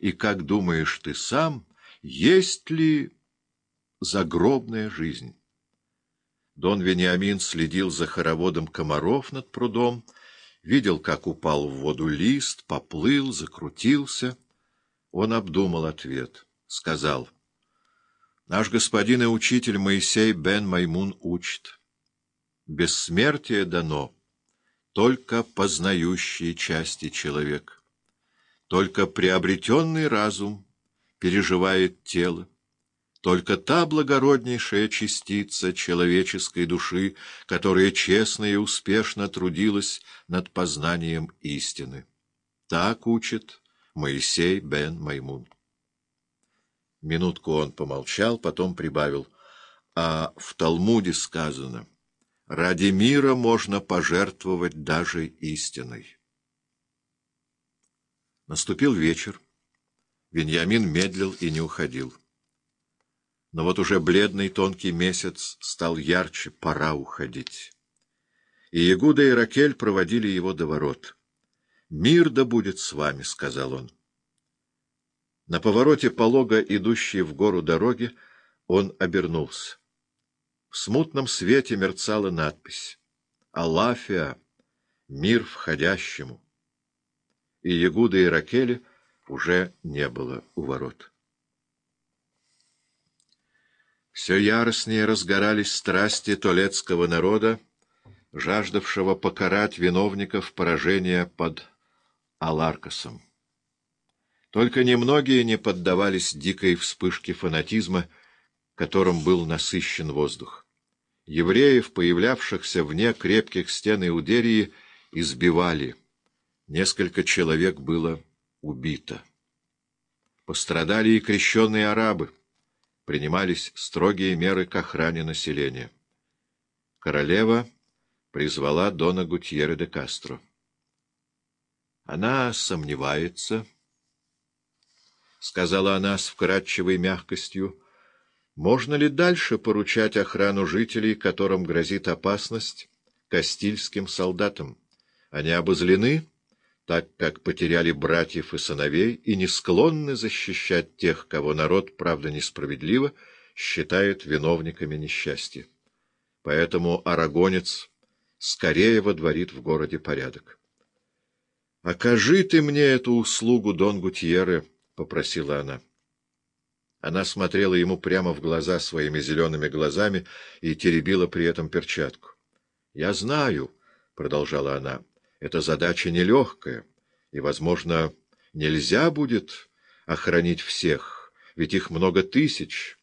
И как думаешь ты сам, есть ли загробная жизнь? Дон Вениамин следил за хороводом комаров над прудом, видел, как упал в воду лист, поплыл, закрутился. Он обдумал ответ, сказал, «Наш господин и учитель Моисей бен Маймун учит. Бессмертие дано только познающие части человека. Только приобретенный разум переживает тело. Только та благороднейшая частица человеческой души, которая честно и успешно трудилась над познанием истины. Так учит Моисей бен Маймун. Минутку он помолчал, потом прибавил, а в Талмуде сказано, ради мира можно пожертвовать даже истиной. Наступил вечер. Веньямин медлил и не уходил. Но вот уже бледный тонкий месяц стал ярче, пора уходить. И Ягуда и Ракель проводили его до ворот. «Мир да будет с вами», — сказал он. На повороте полога, идущей в гору дороги, он обернулся. В смутном свете мерцала надпись «Алафия, мир входящему». И Ягуда и Ракели уже не было у ворот. Все яростнее разгорались страсти толецкого народа, жаждавшего покарать виновников поражения под Аларкосом. Только немногие не поддавались дикой вспышке фанатизма, которым был насыщен воздух. Евреев, появлявшихся вне крепких стен Иудерии, избивали. Несколько человек было убито. Пострадали и крещенные арабы. Принимались строгие меры к охране населения. Королева призвала Дона Гутьерре де Кастро. Она сомневается, — сказала она с вкрадчивой мягкостью, — можно ли дальше поручать охрану жителей, которым грозит опасность, кастильским солдатам? Они обозлены, так как потеряли братьев и сыновей, и не склонны защищать тех, кого народ, правда несправедливо, считает виновниками несчастья. Поэтому арагонец скорее водворит в городе порядок. — Окажи ты мне эту услугу, Дон Гутьерре, — попросила она. Она смотрела ему прямо в глаза своими зелеными глазами и теребила при этом перчатку. — Я знаю, — продолжала она, эта задача нелегкая, и, возможно, нельзя будет охранить всех, ведь их много тысяч.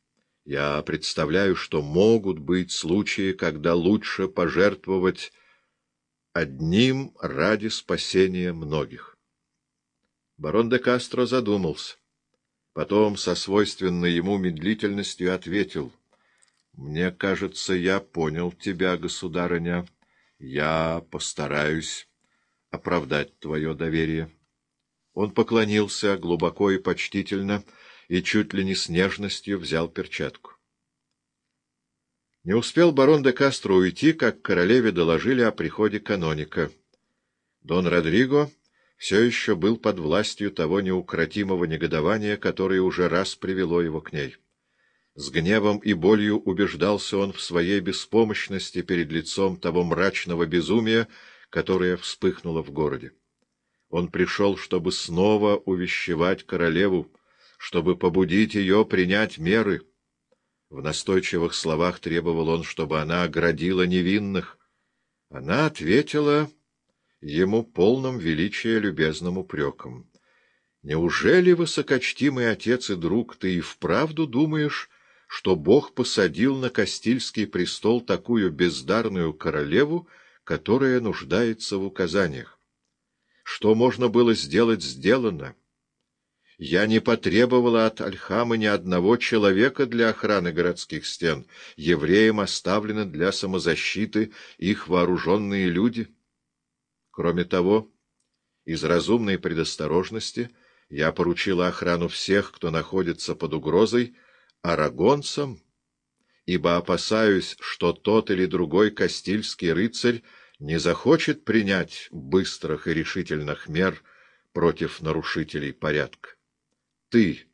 Я представляю, что могут быть случаи, когда лучше пожертвовать одним ради спасения многих. Барон де Кастро задумался. Потом со свойственной ему медлительностью ответил. — Мне кажется, я понял тебя, государыня. Я постараюсь оправдать твое доверие. Он поклонился глубоко и почтительно и чуть ли не с нежностью взял перчатку. Не успел барон де Кастро уйти, как королеве доложили о приходе каноника. Дон Родриго все еще был под властью того неукротимого негодования, которое уже раз привело его к ней. С гневом и болью убеждался он в своей беспомощности перед лицом того мрачного безумия, которая вспыхнула в городе. Он пришел, чтобы снова увещевать королеву, чтобы побудить ее принять меры. В настойчивых словах требовал он, чтобы она оградила невинных. Она ответила ему полным величия любезным упреком. «Неужели, высокочтимый отец и друг, ты и вправду думаешь, что Бог посадил на Кастильский престол такую бездарную королеву, которая нуждается в указаниях. Что можно было сделать, сделано. Я не потребовала от Альхама ни одного человека для охраны городских стен. Евреям оставлены для самозащиты их вооруженные люди. Кроме того, из разумной предосторожности я поручила охрану всех, кто находится под угрозой, арагонцам, ибо опасаюсь, что тот или другой кастильский рыцарь не захочет принять быстрых и решительных мер против нарушителей порядка. ты